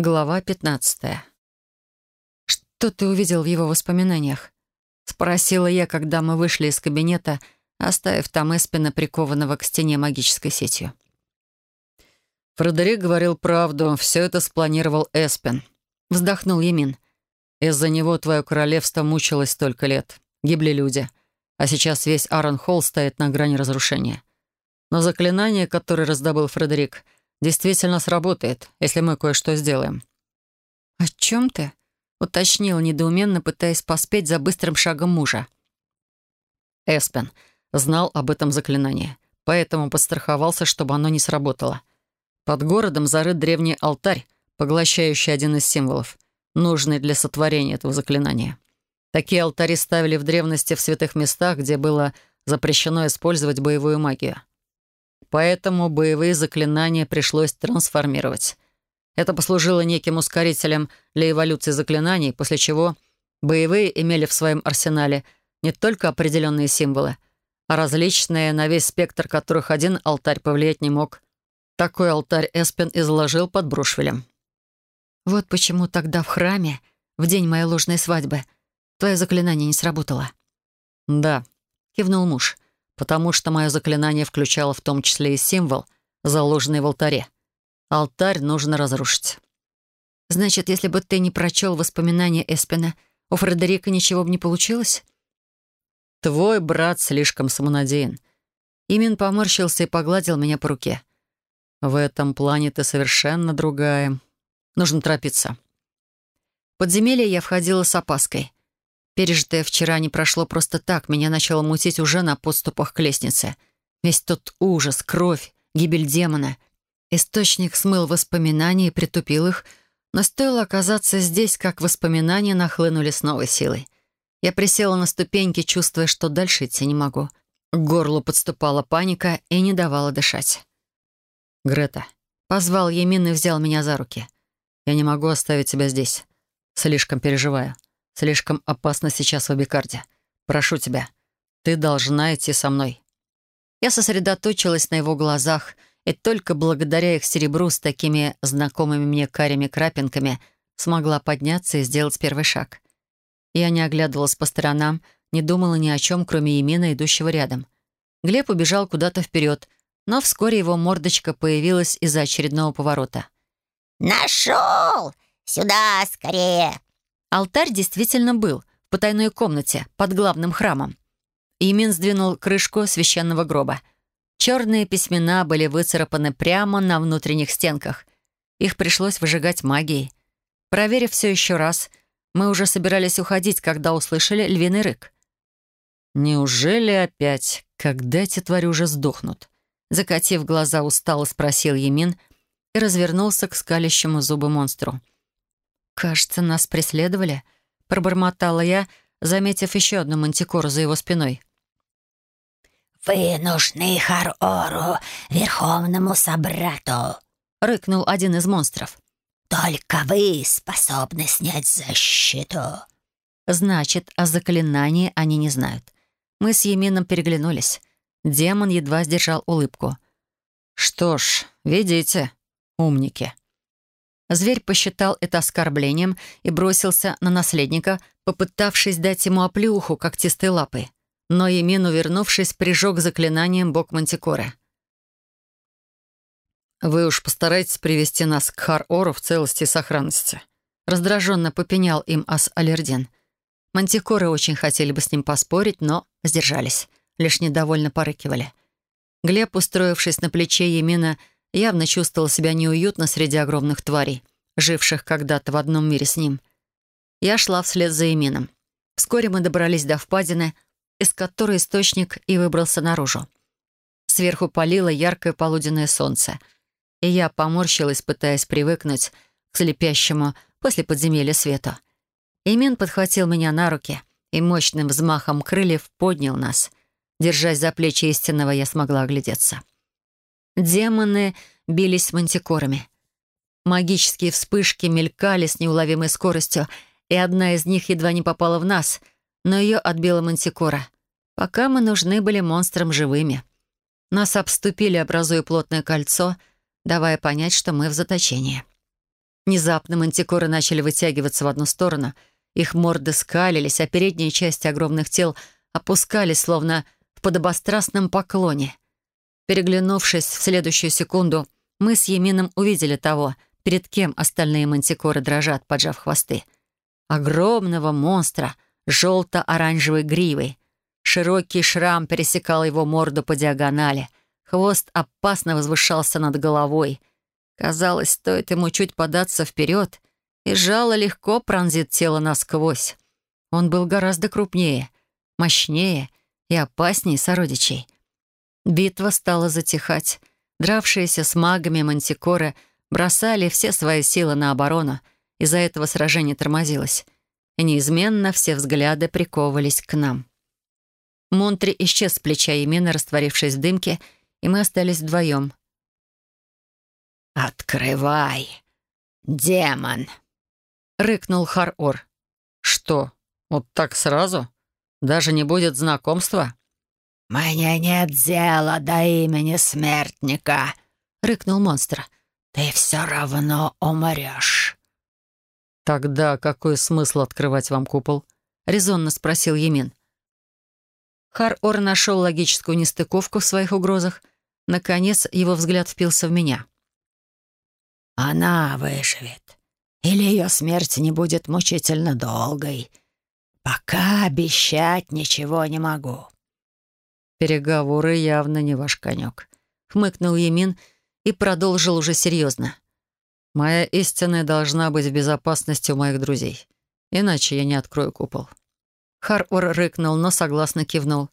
Глава 15. «Что ты увидел в его воспоминаниях?» — спросила я, когда мы вышли из кабинета, оставив там Эспина, прикованного к стене магической сетью. «Фредерик говорил правду. Все это спланировал Эспин», — вздохнул Емин. «Из-за него твое королевство мучилось столько лет. Гибли люди. А сейчас весь Аарон Холл стоит на грани разрушения. Но заклинание, которое раздобыл Фредерик — действительно сработает, если мы кое-что сделаем». «О чем ты?» — уточнил недоуменно, пытаясь поспеть за быстрым шагом мужа. Эспен знал об этом заклинании, поэтому подстраховался, чтобы оно не сработало. Под городом зарыт древний алтарь, поглощающий один из символов, нужный для сотворения этого заклинания. Такие алтари ставили в древности в святых местах, где было запрещено использовать боевую магию поэтому боевые заклинания пришлось трансформировать. Это послужило неким ускорителем для эволюции заклинаний, после чего боевые имели в своем арсенале не только определенные символы, а различные, на весь спектр которых один алтарь повлиять не мог. Такой алтарь Эспен изложил под Брушвелем. «Вот почему тогда в храме, в день моей ложной свадьбы, твое заклинание не сработало». «Да», — кивнул муж, — потому что мое заклинание включало в том числе и символ, заложенный в алтаре. Алтарь нужно разрушить. Значит, если бы ты не прочел воспоминания Эспина, у Фредерика ничего бы не получилось? Твой брат слишком самонадеян. Имин поморщился и погладил меня по руке. В этом плане ты совершенно другая. Нужно торопиться. В подземелье я входила с опаской. Пережитое вчера не прошло просто так. Меня начало мутить уже на подступах к лестнице. Весь тот ужас, кровь, гибель демона. Источник смыл воспоминания и притупил их, но стоило оказаться здесь, как воспоминания нахлынули с новой силой. Я присела на ступеньки, чувствуя, что дальше идти не могу. К горлу подступала паника и не давала дышать. «Грета», — позвал Емин и взял меня за руки. «Я не могу оставить тебя здесь. Слишком переживаю. Слишком опасно сейчас в Абикарде. Прошу тебя, ты должна идти со мной». Я сосредоточилась на его глазах, и только благодаря их серебру с такими знакомыми мне карими крапинками смогла подняться и сделать первый шаг. Я не оглядывалась по сторонам, не думала ни о чем, кроме Емина, идущего рядом. Глеб убежал куда-то вперед, но вскоре его мордочка появилась из-за очередного поворота. «Нашел! Сюда, скорее!» Алтарь действительно был в потайной комнате под главным храмом. Имин сдвинул крышку священного гроба. Черные письмена были выцарапаны прямо на внутренних стенках. Их пришлось выжигать магией. Проверив все еще раз, мы уже собирались уходить, когда услышали львиный рык. «Неужели опять? Когда эти твари уже сдохнут?» Закатив глаза, устало спросил Емин и развернулся к скалящему зубы монстру. «Кажется, нас преследовали», — пробормотала я, заметив еще одну мантикору за его спиной. «Вы нужны Харору, верховному собрату», — рыкнул один из монстров. «Только вы способны снять защиту». Значит, о заклинании они не знают. Мы с Емином переглянулись. Демон едва сдержал улыбку. «Что ж, видите, умники». Зверь посчитал это оскорблением и бросился на наследника, попытавшись дать ему оплюху когтистой лапой. Но Емин, увернувшись, прижег заклинанием бок Мантикоры. «Вы уж постарайтесь привести нас к Хар-Ору в целости и сохранности», раздраженно попенял им Ас-Алердин. Мантикоры очень хотели бы с ним поспорить, но сдержались, лишь недовольно порыкивали. Глеб, устроившись на плече Емина, явно чувствовал себя неуютно среди огромных тварей, живших когда-то в одном мире с ним. Я шла вслед за Эмином. Вскоре мы добрались до впадины, из которой источник и выбрался наружу. Сверху палило яркое полуденное солнце, и я поморщилась, пытаясь привыкнуть к слепящему после подземелья свету. Эмин подхватил меня на руки и мощным взмахом крыльев поднял нас. Держась за плечи истинного, я смогла оглядеться. Демоны бились мантикорами. Магические вспышки мелькали с неуловимой скоростью, и одна из них едва не попала в нас, но ее отбила мантикора. Пока мы нужны были монстрам живыми. Нас обступили, образуя плотное кольцо, давая понять, что мы в заточении. Внезапно мантикоры начали вытягиваться в одну сторону. Их морды скалились, а передние части огромных тел опускались, словно в подобострастном поклоне. Переглянувшись в следующую секунду, мы с Емином увидели того, перед кем остальные мантикоры дрожат, поджав хвосты. Огромного монстра, желто-оранжевой гривой. Широкий шрам пересекал его морду по диагонали. Хвост опасно возвышался над головой. Казалось, стоит ему чуть податься вперед, и жало легко пронзит тело насквозь. Он был гораздо крупнее, мощнее и опаснее сородичей. Битва стала затихать. Дравшиеся с магами мантикоры бросали все свои силы на оборону, из-за этого сражение тормозилось. И неизменно все взгляды приковывались к нам. Монтри исчез с плеча Емина, растворившись в дымке, и мы остались вдвоем. «Открывай, демон!» — рыкнул Хар-Ор. «Что, вот так сразу? Даже не будет знакомства?» «Мне нет дела до имени смертника», — рыкнул монстр. «Ты все равно умрешь». «Тогда какой смысл открывать вам купол?» — резонно спросил Емин. Хар-Ор нашел логическую нестыковку в своих угрозах. Наконец, его взгляд впился в меня. Она выживет. Или ее смерть не будет мучительно долгой. Пока обещать ничего не могу». «Переговоры явно не ваш конек», — хмыкнул Емин и продолжил уже серьезно. «Моя истинная должна быть в безопасности у моих друзей. Иначе я не открою купол». Хар-Ор рыкнул, но согласно кивнул.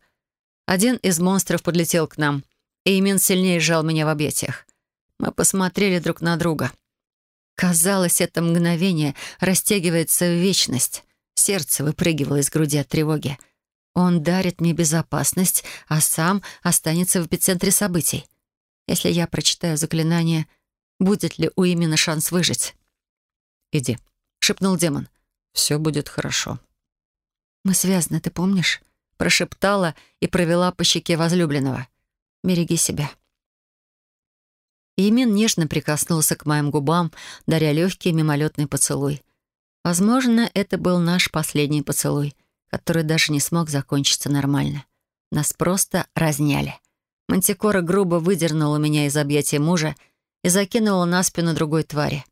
Один из монстров подлетел к нам, и Емин сильнее сжал меня в объятиях. Мы посмотрели друг на друга. Казалось, это мгновение растягивается в вечность. Сердце выпрыгивало из груди от тревоги. Он дарит мне безопасность, а сам останется в эпицентре событий. Если я прочитаю заклинание, будет ли у именно шанс выжить? «Иди», — шепнул демон. «Все будет хорошо». «Мы связаны, ты помнишь?» Прошептала и провела по щеке возлюбленного. «Береги себя». Имин нежно прикоснулся к моим губам, даря легкий мимолетный поцелуй. Возможно, это был наш последний поцелуй, который даже не смог закончиться нормально. Нас просто разняли. Мантикора грубо выдернула меня из объятия мужа и закинула на спину другой твари.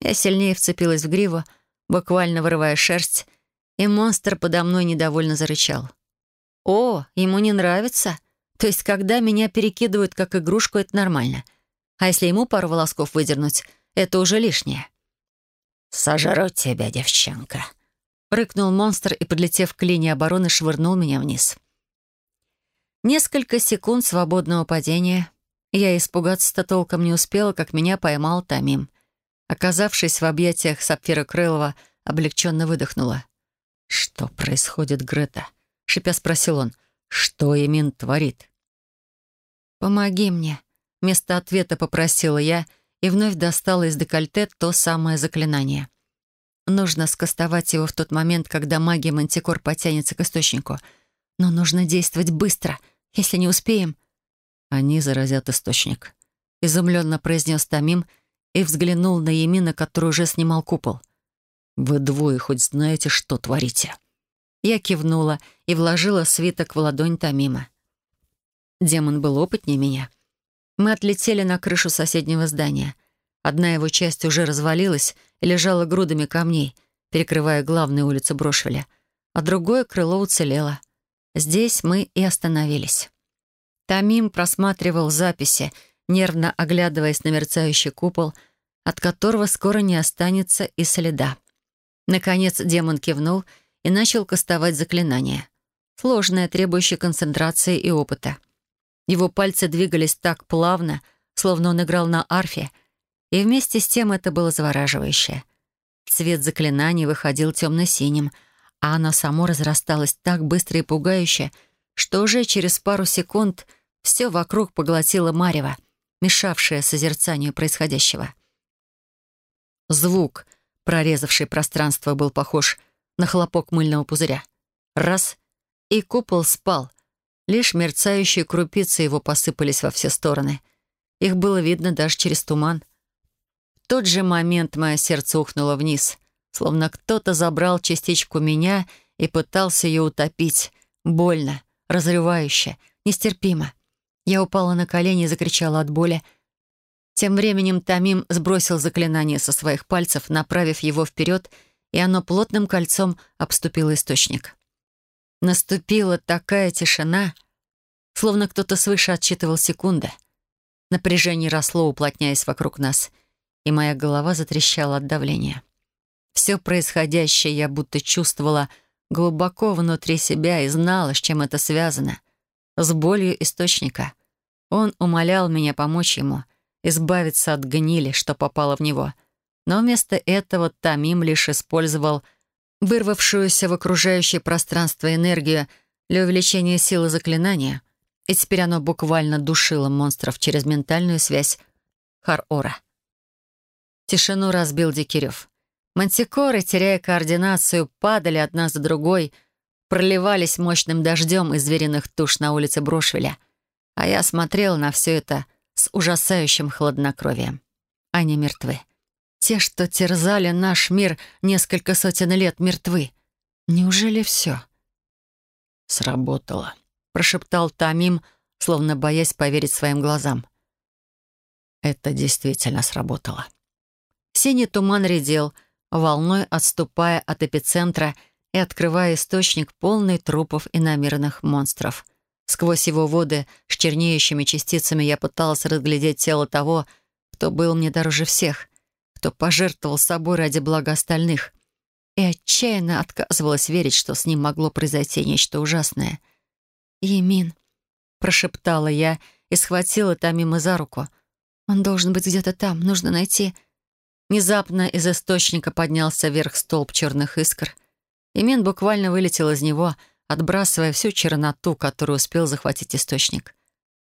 Я сильнее вцепилась в гриву, буквально вырывая шерсть, и монстр подо мной недовольно зарычал. «О, ему не нравится? То есть, когда меня перекидывают как игрушку, это нормально — а если ему пару волосков выдернуть, это уже лишнее. «Сожру тебя, девчонка!» Рыкнул монстр и, подлетев к линии обороны, швырнул меня вниз. Несколько секунд свободного падения. Я испугаться-то толком не успела, как меня поймал Тамим. Оказавшись в объятиях Сапфира Крылова, облегченно выдохнула. «Что происходит, Грета?» — шипя спросил он. «Что Эмин творит?» «Помоги мне», Вместо ответа попросила я и вновь достала из декольте то самое заклинание. Нужно скостовать его в тот момент, когда магия Мантикор потянется к источнику. Но нужно действовать быстро. Если не успеем... Они заразят источник. Изумленно произнес Тамим и взглянул на Емина, который уже снимал купол. «Вы двое хоть знаете, что творите?» Я кивнула и вложила свиток в ладонь Тамима. Демон был опытнее меня — мы отлетели на крышу соседнего здания. Одна его часть уже развалилась лежала грудами камней, перекрывая главную улицу Брошвеля, а другое крыло уцелело. Здесь мы и остановились. Тамим просматривал записи, нервно оглядываясь на мерцающий купол, от которого скоро не останется и следа. Наконец демон кивнул и начал кастовать заклинание. Сложное, требующее концентрации и опыта — его пальцы двигались так плавно, словно он играл на арфе, и вместе с тем это было завораживающе. Цвет заклинаний выходил темно-синим, а оно само разрасталось так быстро и пугающе, что уже через пару секунд все вокруг поглотило марево, мешавшее созерцанию происходящего. Звук, прорезавший пространство, был похож на хлопок мыльного пузыря. Раз — и купол спал — Лишь мерцающие крупицы его посыпались во все стороны. Их было видно даже через туман. Тот же момент мое сердце ухнуло вниз, словно кто-то забрал частичку меня и пытался ее утопить. Больно, разрывающе, нестерпимо. Я упала на колени и закричала от боли. Тем временем Тамим сбросил заклинание со своих пальцев, направив его вперед, и оно плотным кольцом обступило источник. Наступила такая тишина, словно кто-то свыше отсчитывал секунды. Напряжение росло, уплотняясь вокруг нас, и моя голова затрещала от давления. Все происходящее я будто чувствовала глубоко внутри себя и знала, с чем это связано. С болью источника. Он умолял меня помочь ему, избавиться от гнили, что попало в него. Но вместо этого Тамим лишь использовал вырвавшуюся в окружающее пространство энергию для увеличения силы заклинания, и теперь оно буквально душило монстров через ментальную связь Хар-Ора. Тишину разбил Дикирев. Мантикоры, теряя координацию, падали одна за другой, проливались мощным дождем из звериных туш на улице Брошвеля. А я смотрел на все это с ужасающим хладнокровием. Они мертвы. Те, что терзали наш мир несколько сотен лет, мертвы. Неужели все? «Сработало», — прошептал Тамим, словно боясь поверить своим глазам. «Это действительно сработало». Синий туман редел — волной отступая от эпицентра и открывая источник полный трупов и намеренных монстров. Сквозь его воды с чернеющими частицами я пыталась разглядеть тело того, кто был мне дороже всех, кто пожертвовал собой ради блага остальных, и отчаянно отказывалась верить, что с ним могло произойти нечто ужасное. «Емин», — прошептала я и схватила Тамима за руку. «Он должен быть где-то там, нужно найти...» Внезапно из источника поднялся вверх столб черных искр. Имен буквально вылетел из него, отбрасывая всю черноту, которую успел захватить источник.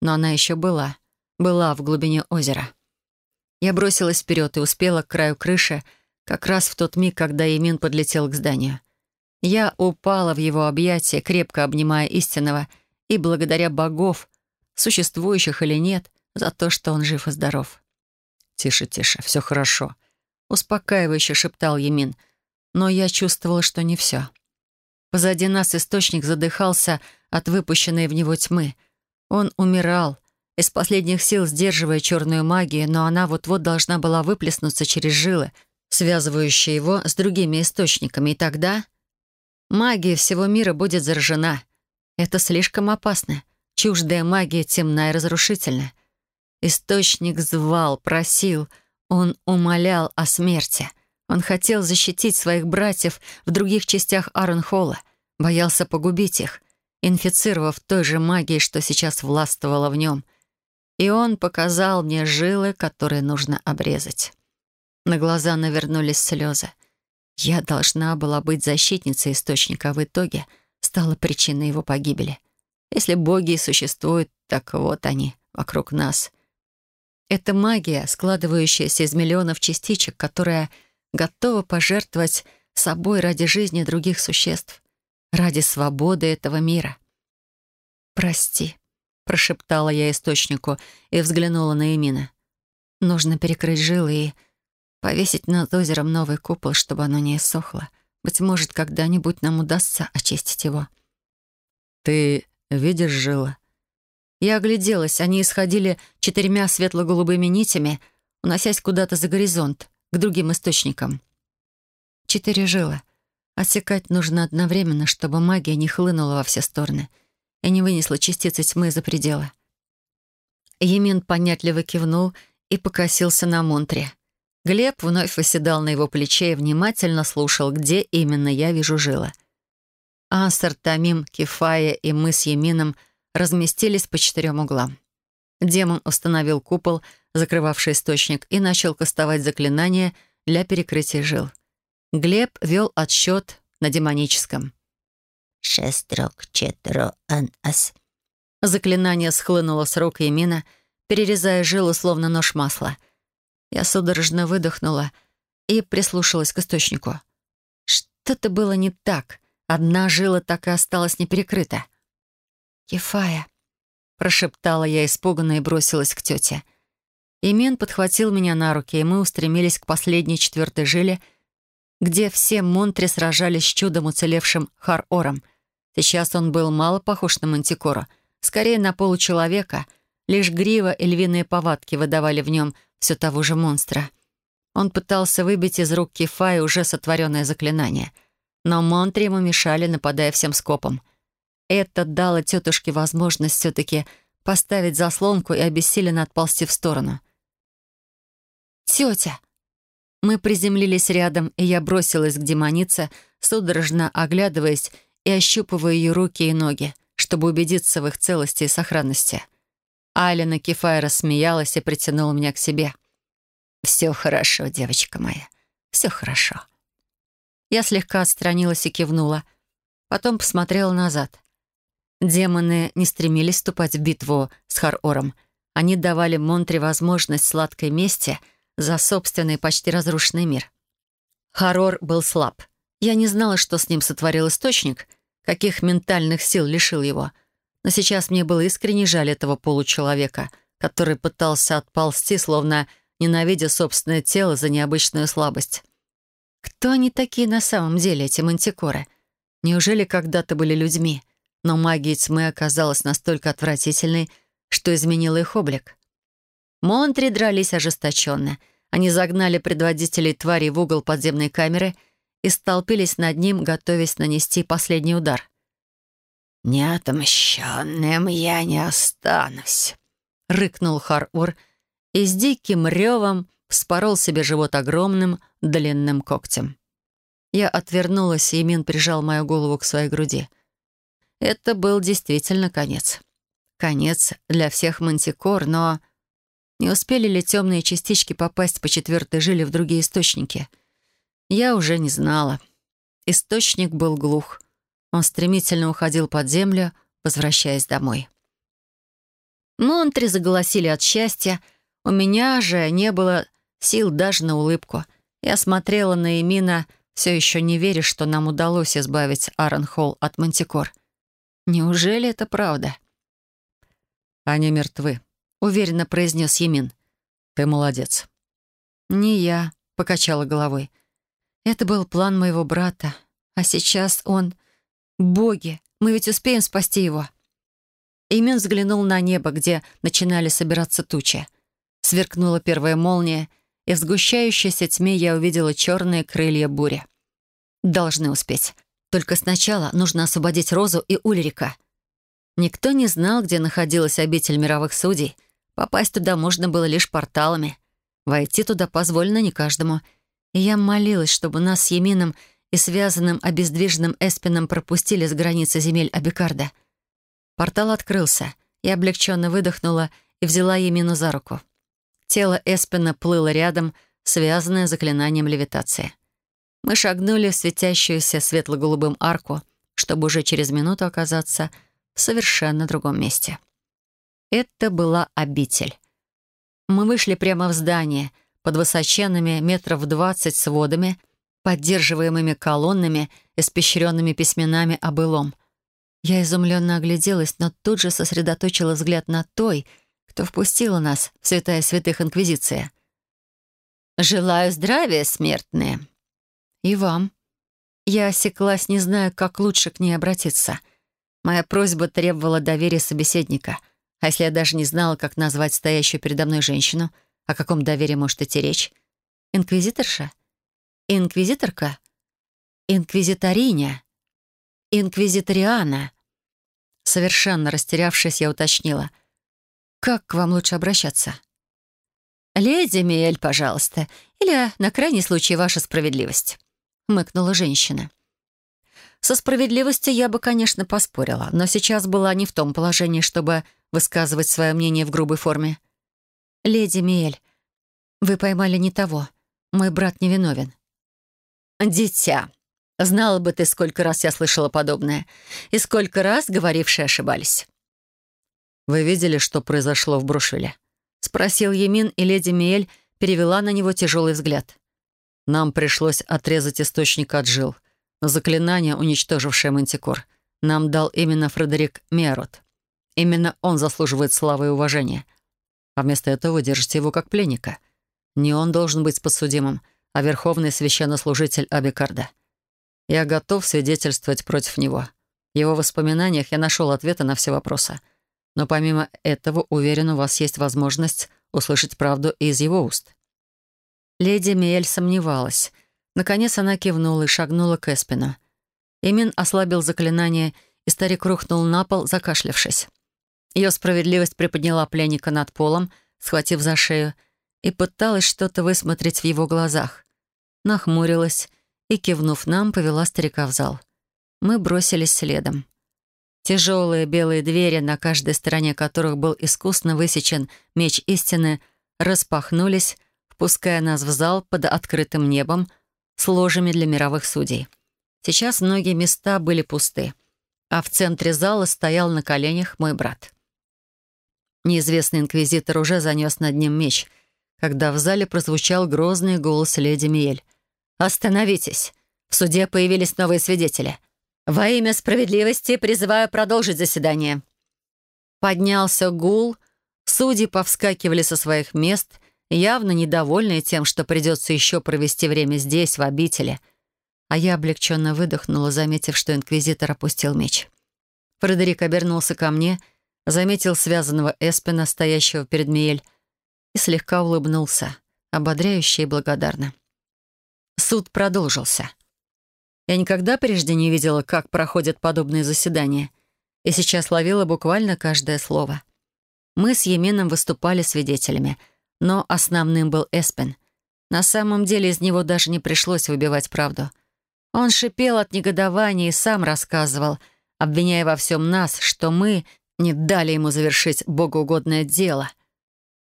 Но она еще была. Была в глубине озера. Я бросилась вперед и успела к краю крыши, как раз в тот миг, когда Емин подлетел к зданию. Я упала в его объятия, крепко обнимая истинного, и благодаря богов, существующих или нет, за то, что он жив и здоров. «Тише, тише, все хорошо», успокаивающе шептал Емин. Но я чувствовала, что не все. Позади нас источник задыхался от выпущенной в него тьмы. Он умирал, из последних сил сдерживая черную магию, но она вот-вот должна была выплеснуться через жилы, связывающие его с другими источниками, и тогда магия всего мира будет заражена. Это слишком опасно. Чуждая магия темна и разрушительна. Источник звал, просил — он умолял о смерти. Он хотел защитить своих братьев в других частях Арнхолла, боялся погубить их, инфицировав той же магией, что сейчас властвовала в нем. И он показал мне жилы, которые нужно обрезать. На глаза навернулись слезы. Я должна была быть защитницей источника, а в итоге стала причиной его погибели. Если боги и существуют, так вот они, вокруг нас — это магия, складывающаяся из миллионов частичек, которая готова пожертвовать собой ради жизни других существ, ради свободы этого мира. «Прости», — прошептала я источнику и взглянула на Эмина. «Нужно перекрыть жилы и повесить над озером новый купол, чтобы оно не иссохло. Быть может, когда-нибудь нам удастся очистить его». «Ты видишь жилы?» Я огляделась, они исходили четырьмя светло-голубыми нитями, уносясь куда-то за горизонт, к другим источникам. Четыре жила. Отсекать нужно одновременно, чтобы магия не хлынула во все стороны и не вынесла частицы тьмы за пределы. Емин понятливо кивнул и покосился на Монтре. Глеб вновь восседал на его плече и внимательно слушал, где именно я вижу жила. Ансар, Тамим, Кефая и мы с Емином — разместились по четырем углам. Демон установил купол, закрывавший источник, и начал кастовать заклинание для перекрытия жил. Глеб вел отсчет на демоническом. «Шестрок четро ан ас». Заклинание схлынуло с рук Емина, перерезая жилу, словно нож масла. Я судорожно выдохнула и прислушалась к источнику. Что-то было не так. Одна жила так и осталась неперекрыта. «Кефая», — прошептала я испуганно и бросилась к тете. Имен подхватил меня на руки, и мы устремились к последней четвертой жиле, где все монтри сражались с чудом уцелевшим Хар-Ором. Сейчас он был мало похож на мантикора, скорее на получеловека, лишь грива и львиные повадки выдавали в нем все того же монстра. Он пытался выбить из рук Кефая уже сотворенное заклинание, но монтри ему мешали, нападая всем скопом. Это дало тетушке возможность все-таки поставить заслонку и обессиленно отползти в сторону. «Тетя!» Мы приземлились рядом, и я бросилась к демонице, судорожно оглядываясь и ощупывая ее руки и ноги, чтобы убедиться в их целости и сохранности. Алина Кефай рассмеялась и притянула меня к себе. «Все хорошо, девочка моя, все хорошо». Я слегка отстранилась и кивнула. Потом посмотрела назад. Демоны не стремились вступать в битву с Хар-Ором. Они давали Монтре возможность сладкой мести за собственный почти разрушенный мир. Харор был слаб. Я не знала, что с ним сотворил источник, каких ментальных сил лишил его. Но сейчас мне было искренне жаль этого получеловека, который пытался отползти, словно ненавидя собственное тело за необычную слабость. Кто они такие на самом деле, эти мантикоры? Неужели когда-то были людьми, но магия тьмы оказалась настолько отвратительной, что изменила их облик? Монтри дрались ожесточенно. Они загнали предводителей тварей в угол подземной камеры и столпились над ним, готовясь нанести последний удар. «Неотмщенным я не останусь», — рыкнул Хар-Ур и с диким ревом вспорол себе живот огромным длинным когтем. Я отвернулась, и Мин прижал мою голову к своей груди. Это был действительно конец. Конец для всех мантикор, но... Не успели ли темные частички попасть по четвертой жиле в другие источники? Я уже не знала. Источник был глух. Он стремительно уходил под землю, возвращаясь домой. Монтри заголосили от счастья, у меня же не было сил даже на улыбку. Я смотрела на Эмина, все еще не веря, что нам удалось избавить Аарон Холл от мантикор. Неужели это правда? «Они мертвы», — уверенно произнес Емин. «Ты молодец». «Не я», — покачала головой. «Это был план моего брата. А сейчас он... Боги, мы ведь успеем спасти его». Имен взглянул на небо, где начинали собираться тучи. Сверкнула первая молния, и в сгущающейся тьме я увидела черные крылья бури. Должны успеть. Только сначала нужно освободить Розу и Ульрика. Никто не знал, где находилась обитель мировых судей. Попасть туда можно было лишь порталами. Войти туда позволено не каждому. И я молилась, чтобы нас с Емином и связанным обездвиженным Эспином пропустили с границы земель Абикарда. Портал открылся. Я облегченно выдохнула и взяла Емину за руку. Тело Эспина плыло рядом, связанное заклинанием левитации. Мы шагнули в светящуюся светло-голубым арку, чтобы уже через минуту оказаться в совершенно другом месте. Это была обитель. Мы вышли прямо в здание, под высоченными метров двадцать сводами, поддерживаемыми колоннами, испещренными письменами о былом. Я изумленно огляделась, но тут же сосредоточила взгляд на той — кто впустила нас в святая святых Инквизиция. «Желаю здравия, смертные!» «И вам». Я осеклась, не зная, как лучше к ней обратиться. Моя просьба требовала доверия собеседника. А если я даже не знала, как назвать стоящую передо мной женщину, о каком доверии может идти речь? Инквизиторша? Инквизиторка? Инквизиториня? Инквизиториана? Совершенно растерявшись, я уточнила — как к вам лучше обращаться? «Леди Миэль, пожалуйста, или, на крайний случай, ваша справедливость», — мыкнула женщина. Со справедливостью я бы, конечно, поспорила, но сейчас была не в том положении, чтобы высказывать свое мнение в грубой форме. «Леди Миэль, вы поймали не того. Мой брат невиновен». «Дитя, знала бы ты, сколько раз я слышала подобное, и сколько раз говорившие ошибались». «Вы видели, что произошло в Брушвиле?» — спросил Емин, и леди Миэль перевела на него тяжелый взгляд. «Нам пришлось отрезать источник от жил, но заклинание, уничтожившее Мантикор, нам дал именно Фредерик Миарот. Именно он заслуживает славы и уважения. А вместо этого вы держите его как пленника. Не он должен быть подсудимым, а верховный священнослужитель Абикарда. Я готов свидетельствовать против него. В его воспоминаниях я нашел ответы на все вопросы. Но помимо этого, уверен, у вас есть возможность услышать правду из его уст». Леди Миэль сомневалась. Наконец она кивнула и шагнула к Эспину. Имин ослабил заклинание, и старик рухнул на пол, закашлявшись. Ее справедливость приподняла пленника над полом, схватив за шею, и пыталась что-то высмотреть в его глазах. Нахмурилась и, кивнув нам, повела старика в зал. Мы бросились следом. Тяжелые белые двери, на каждой стороне которых был искусно высечен меч истины, распахнулись, впуская нас в зал под открытым небом с ложами для мировых судей. Сейчас многие места были пусты, а в центре зала стоял на коленях мой брат. Неизвестный инквизитор уже занес над ним меч, когда в зале прозвучал грозный голос леди Миель. «Остановитесь! В суде появились новые свидетели. Во имя справедливости призываю продолжить заседание». Поднялся гул, судьи повскакивали со своих мест, явно недовольные тем, что придется еще провести время здесь, в обители — а я облегченно выдохнула, заметив, что инквизитор опустил меч. Фредерик обернулся ко мне, заметил связанного Эспина, стоящего перед Миель, и слегка улыбнулся, ободряюще и благодарно. Суд продолжился. Я никогда прежде не видела, как проходят подобные заседания, и сейчас ловила буквально каждое слово. Мы с Еменом выступали свидетелями, но основным был Эспин. На самом деле из него даже не пришлось выбивать правду — он шипел от негодования и сам рассказывал, обвиняя во всем нас, что мы не дали ему завершить богоугодное дело.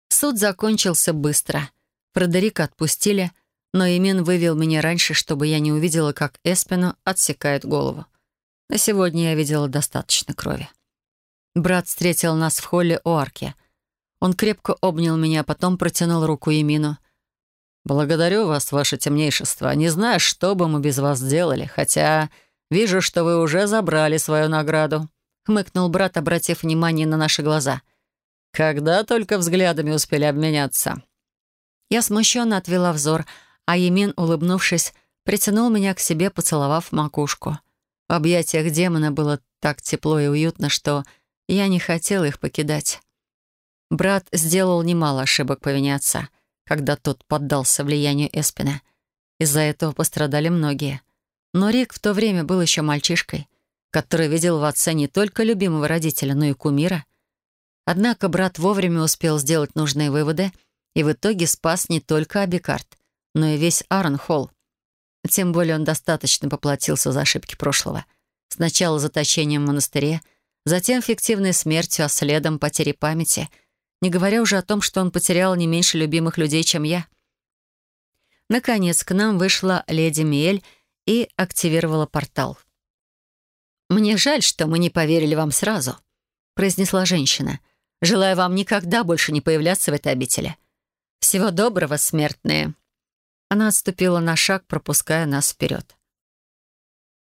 Суд закончился быстро. Фредерика отпустили, но Имен вывел меня раньше, чтобы я не увидела, как Эспину отсекает голову. На сегодня я видела достаточно крови. Брат встретил нас в холле у арки. Он крепко обнял меня, потом протянул руку Емину. «Благодарю вас, ваше темнейшество. Не знаю, что бы мы без вас сделали, хотя вижу, что вы уже забрали свою награду», — хмыкнул брат, обратив внимание на наши глаза. «Когда только взглядами успели обменяться». Я смущенно отвела взор, а Емин, улыбнувшись, притянул меня к себе, поцеловав макушку. В объятиях демона было так тепло и уютно, что я не хотела их покидать. Брат сделал немало ошибок по вине отца — когда тот поддался влиянию Эспина. Из-за этого пострадали многие. Но Рик в то время был еще мальчишкой, который видел в отце не только любимого родителя, но и кумира. Однако брат вовремя успел сделать нужные выводы и в итоге спас не только Абикарт, но и весь Арнхолл. Тем более он достаточно поплатился за ошибки прошлого. Сначала заточением в монастыре, затем фиктивной смертью, а следом потерей памяти — не говоря уже о том, что он потерял не меньше любимых людей, чем я. Наконец, к нам вышла леди Миэль и активировала портал. «Мне жаль, что мы не поверили вам сразу», — произнесла женщина. «Желаю вам никогда больше не появляться в этой обители. Всего доброго, смертные». Она отступила на шаг, пропуская нас вперед.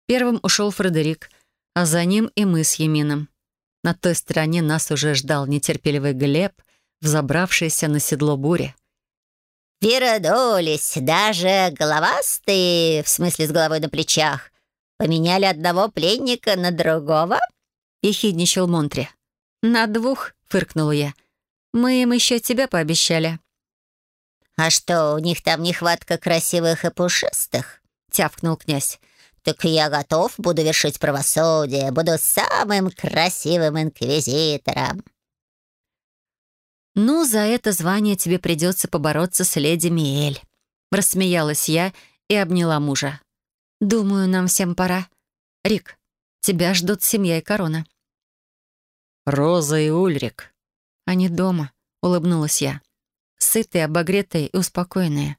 Первым ушел Фредерик, а за ним и мы с Емином. На той стороне нас уже ждал нетерпеливый Глеб, взобравшийся на седло бури. «Вернулись, даже головастые, в смысле с головой на плечах, поменяли одного пленника на другого?» — ехидничал Монтри. «На двух», — фыркнула я. «Мы им еще тебя пообещали». «А что, у них там нехватка красивых и пушистых?» — тявкнул князь. «Так я готов, буду вершить правосудие, буду самым красивым инквизитором». «Ну, за это звание тебе придется побороться с леди Миэль», — рассмеялась я и обняла мужа. «Думаю, нам всем пора. Рик, тебя ждут семья и корона». «Роза и Ульрик». «Они дома», — улыбнулась я. Сытые, обогретые и успокоенные.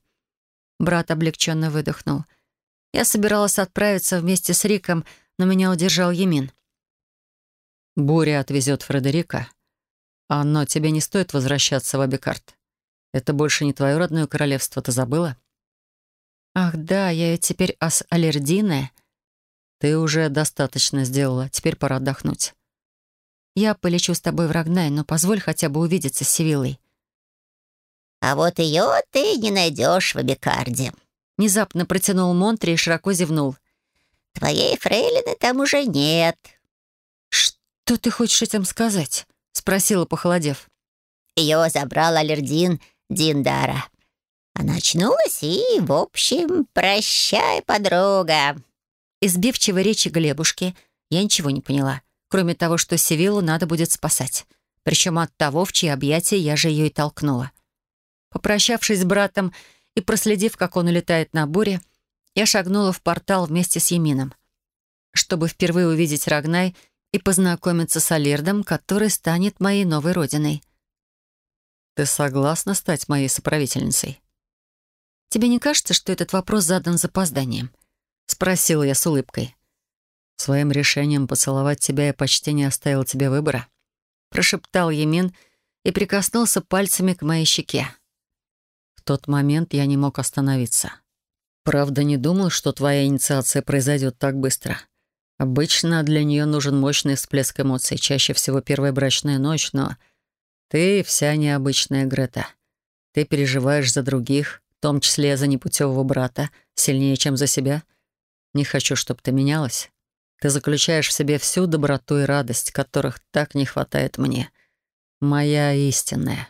Брат облегченно выдохнул. Я собиралась отправиться вместе с Риком, но меня удержал Емин. «Буря отвезет Фредерика, «А «Но тебе не стоит возвращаться в Абикарт. Это больше не твое родное королевство, ты забыла?» «Ах да, я ведь теперь ас-аллердиная». «Ты уже достаточно сделала, теперь пора отдохнуть». «Я полечу с тобой в Рагнай, но позволь хотя бы увидеться с Севиллой». А вот ее ты не найдешь в Абикарде». Внезапно протянул Монтри и широко зевнул. «Твоей фрейлины там уже нет». «Что ты хочешь этим сказать?» — спросила, похолодев. Ее забрал Алердин Диндара. Она очнулась и, в общем, прощай, подруга. Из бивчивой речи Глебушки я ничего не поняла, кроме того, что Севилу надо будет спасать. Причем от того, в чьи объятия я же ее и толкнула. Попрощавшись с братом и проследив, как он улетает на буре, я шагнула в портал вместе с Емином, чтобы впервые увидеть Рагнай и познакомиться с Алирдом, который станет моей новой родиной. «Ты согласна стать моей соправительницей?» «Тебе не кажется, что этот вопрос задан запозданием?» — спросила я с улыбкой. «Своим решением поцеловать тебя я почти не оставил тебе выбора», — прошептал Емин и прикоснулся пальцами к моей щеке. В тот момент я не мог остановиться. Правда, не думал, что твоя инициация произойдет так быстро. Обычно для нее нужен мощный всплеск эмоций, чаще всего первая брачная ночь, но ты вся необычная, Грета. Ты переживаешь за других, в том числе за непутевого брата, сильнее, чем за себя. Не хочу, чтобы ты менялась. Ты заключаешь в себе всю доброту и радость, которых так не хватает мне. Моя истинная.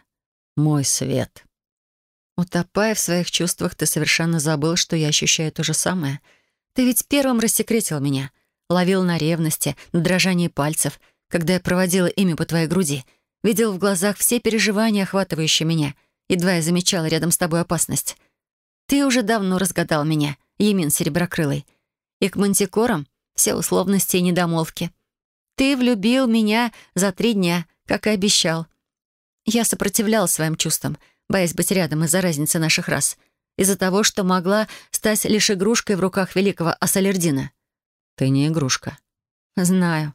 Мой свет. Утопая в своих чувствах, ты совершенно забыл, что я ощущаю то же самое. Ты ведь первым рассекретил меня. Ловил на ревности, на дрожании пальцев, когда я проводила ими по твоей груди. Видел в глазах все переживания, охватывающие меня — едва я замечала рядом с тобой опасность. Ты уже давно разгадал меня, Емин Сереброкрылый. И к мантикорам все условности и недомолвки. Ты влюбил меня за три дня, как и обещал. Я сопротивлялась своим чувствам, боясь быть рядом из-за разницы наших рас, из-за того, что могла стать лишь игрушкой в руках великого Ассалердина. Ты не игрушка. Знаю.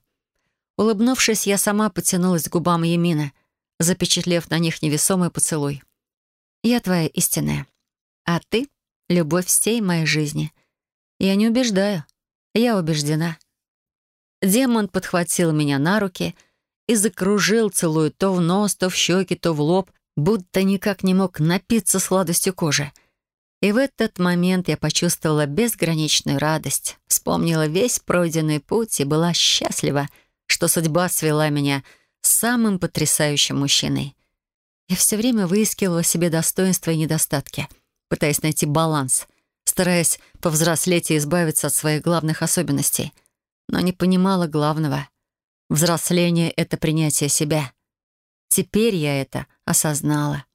Улыбнувшись, я сама потянулась к губам Емина, запечатлев на них невесомый поцелуй. Я твоя истинная. А ты — любовь всей моей жизни. Я не убеждаю. Я убеждена. Демон подхватил меня на руки и закружил, целуя то в нос, то в щеки, то в лоб, будто никак не мог напиться сладостью кожи. И в этот момент я почувствовала безграничную радость, вспомнила весь пройденный путь и была счастлива, что судьба свела меня с самым потрясающим мужчиной. Я все время выискивала себе достоинства и недостатки, пытаясь найти баланс, стараясь повзрослеть и избавиться от своих главных особенностей. Но не понимала главного. Взросление — это принятие себя. Теперь я это осознала.